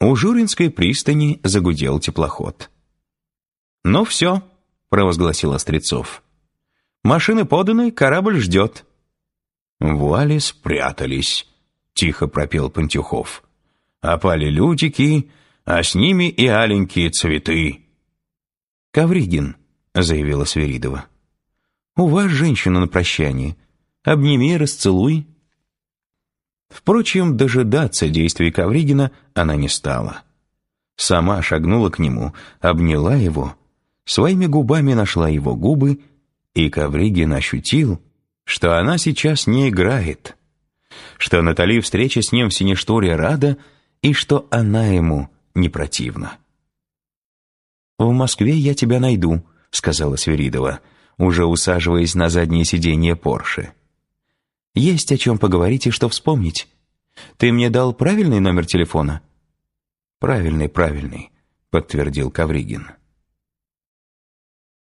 У Журинской пристани загудел теплоход. «Ну все», — провозгласил Острецов. «Машины поданы, корабль ждет». «Вуали спрятались», — тихо пропел Пантюхов. «Опали лютики, а с ними и аленькие цветы». «Ковригин», — заявила Сверидова. «У вас женщина на прощание. Обними, расцелуй». Впрочем, дожидаться действий Ковригина она не стала. Сама шагнула к нему, обняла его, своими губами нашла его губы, и Ковригин ощутил, что она сейчас не играет, что Натали встреча с ним в Синешторе рада и что она ему не противна. «В Москве я тебя найду», — сказала Сверидова, уже усаживаясь на заднее сиденье Порше. «Есть о чем поговорить и что вспомнить. Ты мне дал правильный номер телефона?» «Правильный, правильный», — подтвердил Кавригин.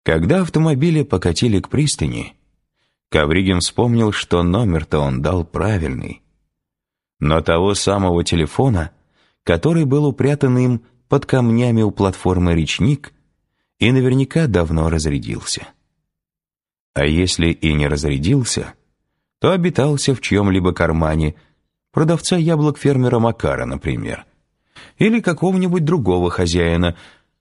Когда автомобили покатили к пристани, Кавригин вспомнил, что номер-то он дал правильный. Но того самого телефона, который был упрятан им под камнями у платформы «Речник» и наверняка давно разрядился. А если и не разрядился, то обитался в чьем-либо кармане, продавца яблок фермера Макара, например, или какого-нибудь другого хозяина,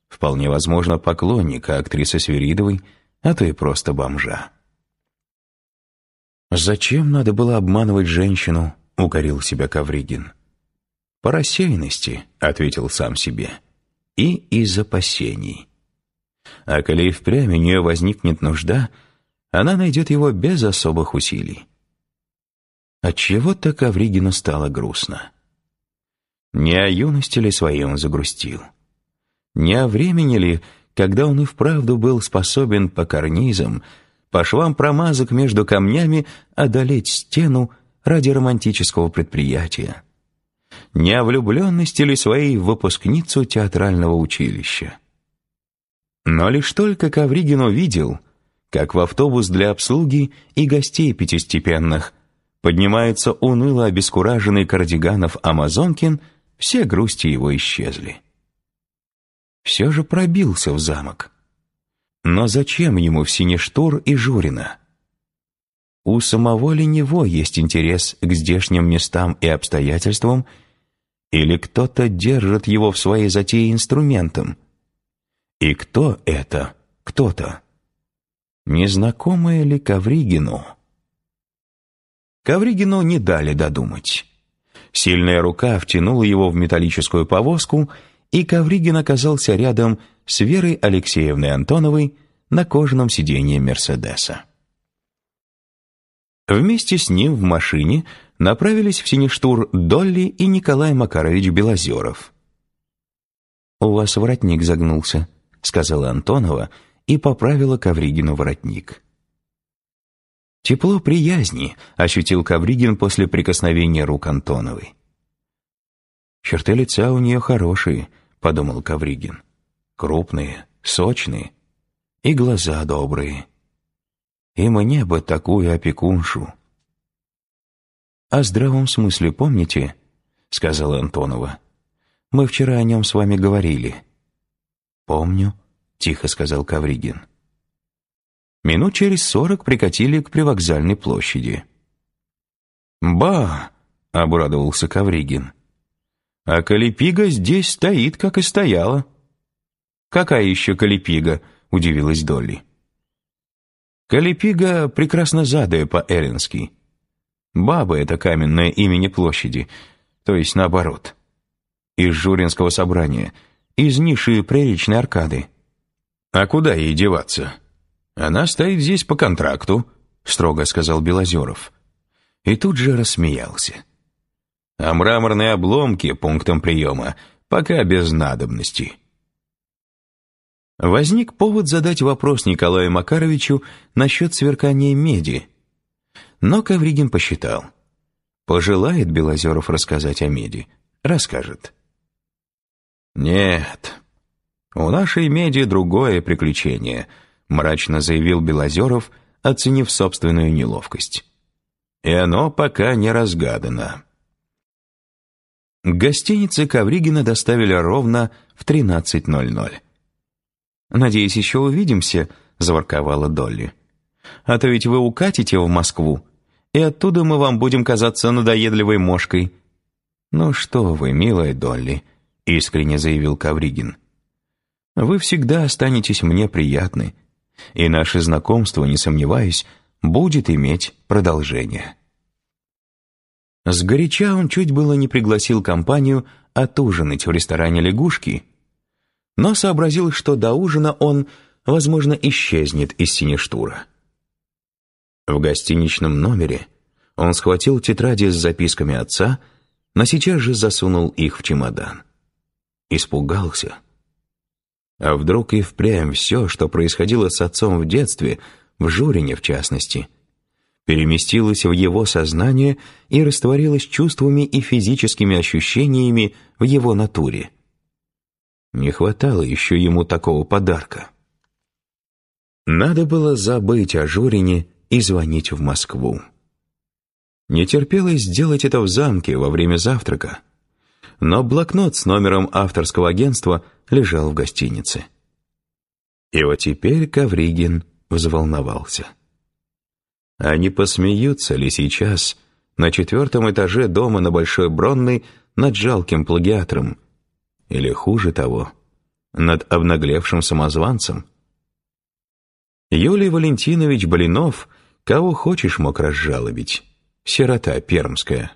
вполне возможно, поклонника актрисы Свиридовой, а то и просто бомжа. «Зачем надо было обманывать женщину?» — укорил себя Кавригин. «По рассеянности», — ответил сам себе, — «и из опасений». А коли и впрямь у нее возникнет нужда, она найдет его без особых усилий. Отчего-то Кавригину стало грустно. Не о юности ли своей он загрустил? Не о времени ли, когда он и вправду был способен по карнизам, по швам промазок между камнями одолеть стену ради романтического предприятия. Не о влюбленности ли своей в выпускницу театрального училища. Но лишь только Ковригин увидел, как в автобус для обслуги и гостей пятистепенных поднимается уныло обескураженный кардиганов Амазонкин, все грусти его исчезли. Все же пробился в замок. Но зачем ему в Синештур и Журина? У самого ли него есть интерес к здешним местам и обстоятельствам, или кто-то держит его в своей затее инструментом? И кто это кто-то? Незнакомое ли Ковригину? Ковригину не дали додумать. Сильная рука втянула его в металлическую повозку, и Ковригин оказался рядом с Верой Алексеевной Антоновой на кожаном сиденье Мерседеса. Вместе с ним в машине направились в Сиништур Долли и Николай Макарович Белозеров. «У вас воротник загнулся», — сказала Антонова и поправила Ковригину воротник. Тепло приязни ощутил Ковригин после прикосновения рук Антоновой. «Черты лица у нее хорошие», — подумал Ковригин. «Крупные, сочные и глаза добрые. И мне бы такую опекуншу». «О здравом смысле помните?» — сказала Антонова. «Мы вчера о нем с вами говорили». «Помню», — тихо сказал Ковригин. Минут через сорок прикатили к привокзальной площади. «Ба!» — обрадовался Ковригин. «А Калипига здесь стоит, как и стояла». «Какая еще Калипига?» — удивилась Долли. «Калипига прекрасно задая по-эллински. Баба — это каменное имени площади, то есть наоборот. Из Журинского собрания, из ниши приречной аркады». «А куда ей деваться?» «Она стоит здесь по контракту», — строго сказал Белозеров. И тут же рассмеялся. «А мраморные обломки пунктом приема пока без надобности». Возник повод задать вопрос Николаю Макаровичу насчет сверкания меди. Но Ковригин посчитал. Пожелает Белозеров рассказать о меди, расскажет. «Нет, у нашей меди другое приключение», мрачно заявил Белозеров, оценив собственную неловкость. «И оно пока не разгадано». К гостинице Ковригина доставили ровно в 13.00. «Надеюсь, еще увидимся», — заворковала Долли. «А то ведь вы укатите в Москву, и оттуда мы вам будем казаться надоедливой мошкой». «Ну что вы, милая Долли», — искренне заявил Ковригин. «Вы всегда останетесь мне приятны, и наше знакомство, не сомневаюсь, будет иметь продолжение». Сгоряча он чуть было не пригласил компанию отужинать в ресторане «Лягушки», но сообразил, что до ужина он, возможно, исчезнет из Синештура. В гостиничном номере он схватил тетради с записками отца, но сейчас же засунул их в чемодан. Испугался. А вдруг и впрямь все, что происходило с отцом в детстве, в Журине в частности – переместилась в его сознание и растворилась чувствами и физическими ощущениями в его натуре. Не хватало еще ему такого подарка. Надо было забыть о Журине и звонить в Москву. Не терпелось сделать это в замке во время завтрака, но блокнот с номером авторского агентства лежал в гостинице. И вот теперь Ковригин взволновался. А не посмеются ли сейчас на четвертом этаже дома на Большой Бронной над жалким плагиатором? Или хуже того, над обнаглевшим самозванцем? Юлий Валентинович Блинов кого хочешь мог разжалобить. Сирота пермская.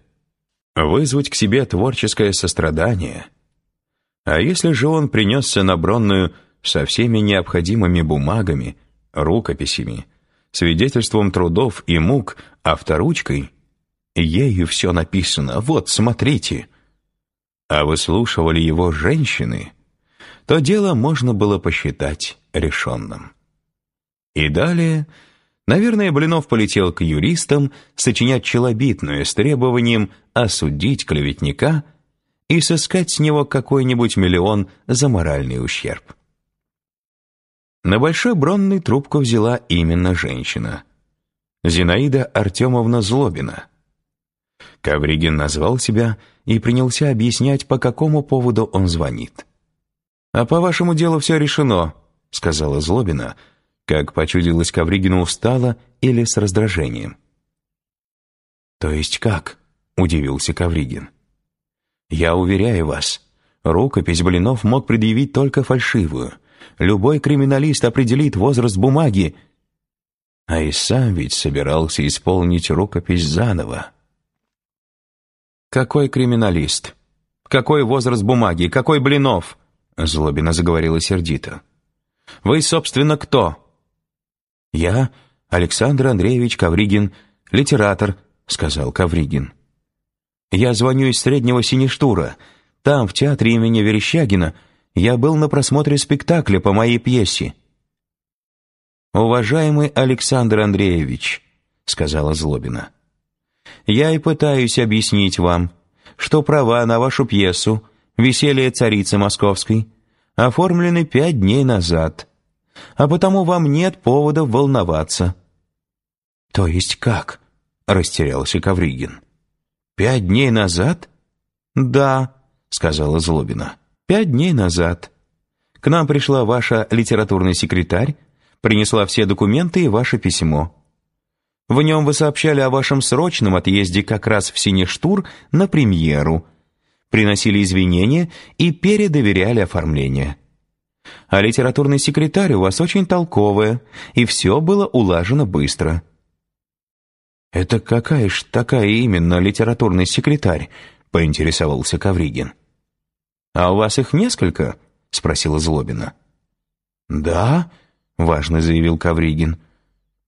Вызвать к себе творческое сострадание. А если же он принесся на Бронную со всеми необходимыми бумагами, рукописями, свидетельством трудов и мук, авторучкой, ею все написано, вот, смотрите. А выслушивали его женщины, то дело можно было посчитать решенным. И далее, наверное, Блинов полетел к юристам сочинять челобитную с требованием осудить клеветника и сыскать с него какой-нибудь миллион за моральный ущерб. На Большой Бронной трубку взяла именно женщина. Зинаида Артемовна Злобина. Ковригин назвал себя и принялся объяснять, по какому поводу он звонит. «А по вашему делу все решено», — сказала Злобина, как почудилось Ковригину устало или с раздражением. «То есть как?» — удивился Ковригин. «Я уверяю вас, рукопись Блинов мог предъявить только фальшивую — любой криминалист определит возраст бумаги. А и сам ведь собирался исполнить рукопись заново. «Какой криминалист? Какой возраст бумаги? Какой Блинов?» Злобина заговорила сердито. «Вы, собственно, кто?» «Я Александр Андреевич Ковригин, литератор», — сказал Ковригин. «Я звоню из Среднего Сиништура. Там, в театре имени Верещагина, я был на просмотре спектакля по моей пьесе». «Уважаемый Александр Андреевич», — сказала Злобина, «я и пытаюсь объяснить вам, что права на вашу пьесу «Веселье царицы московской» оформлены пять дней назад, а потому вам нет повода волноваться». «То есть как?» — растерялся Ковригин. «Пять дней назад?» «Да», — сказала Злобина. Пять дней назад. К нам пришла ваша литературный секретарь, принесла все документы и ваше письмо. В нем вы сообщали о вашем срочном отъезде как раз в Синештур на премьеру, приносили извинения и передоверяли оформление. А литературный секретарь у вас очень толковая, и все было улажено быстро. «Это какая ж такая именно литературный секретарь?» — поинтересовался Кавригин. «А у вас их несколько?» — спросила Злобина. «Да», — важно заявил Кавригин.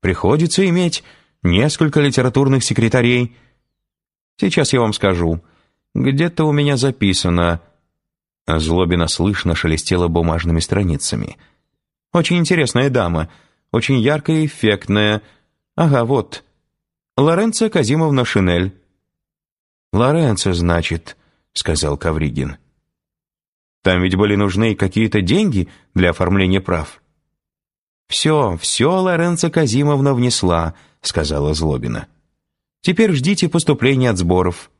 «Приходится иметь несколько литературных секретарей. Сейчас я вам скажу. Где-то у меня записано...» Злобина слышно шелестела бумажными страницами. «Очень интересная дама, очень яркая и эффектная. Ага, вот. Лоренцо Казимовна Шинель». «Лоренцо, значит», — сказал Кавригин. Там ведь были нужны какие-то деньги для оформления прав». «Все, все Лоренцо Казимовна внесла», — сказала Злобина. «Теперь ждите поступления от сборов».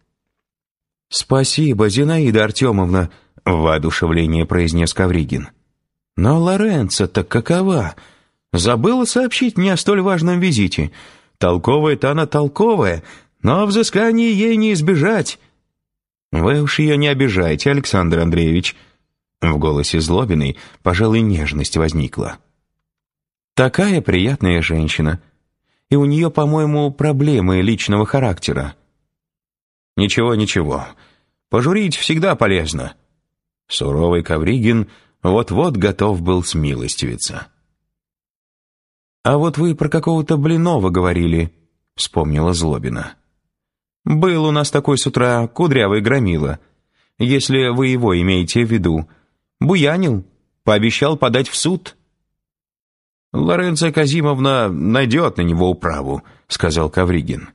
«Спасибо, Зинаида Артемовна», — в воодушевлении произнес Кавригин. «Но Лоренцо-то какова? Забыла сообщить мне о столь важном визите. Толковая-то она толковая, но взыскание ей не избежать». «Вы уж ее не обижайте, Александр Андреевич». В голосе Злобиной, пожалуй, нежность возникла. «Такая приятная женщина. И у нее, по-моему, проблемы личного характера». «Ничего, ничего. Пожурить всегда полезно». Суровый Ковригин вот-вот готов был смилостивиться. «А вот вы про какого-то Блинова говорили», — вспомнила Злобина. «Был у нас такой с утра кудрявый громила. Если вы его имеете в виду. Буянил, пообещал подать в суд». «Лоренцо Казимовна найдет на него управу», — сказал Кавригин.